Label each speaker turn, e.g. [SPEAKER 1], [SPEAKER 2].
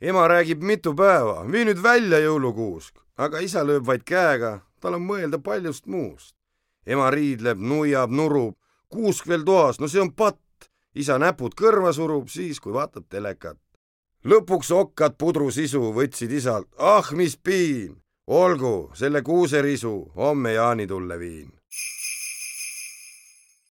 [SPEAKER 1] ema räägib mitu päeva, vii nüüd välja jõulukuusk, aga isa lööb vaid käega, tal on mõelda paljust muust. ema riidleb, nuiab, nurub, kuusk veel toas, no see on patt. isa näpud kõrva surub siis, kui vaatab telekat. lõpuks okkad pudrusisu võtsid isalt, ah mis piin, olgu, selle kuuserisu homme jaanitulle viin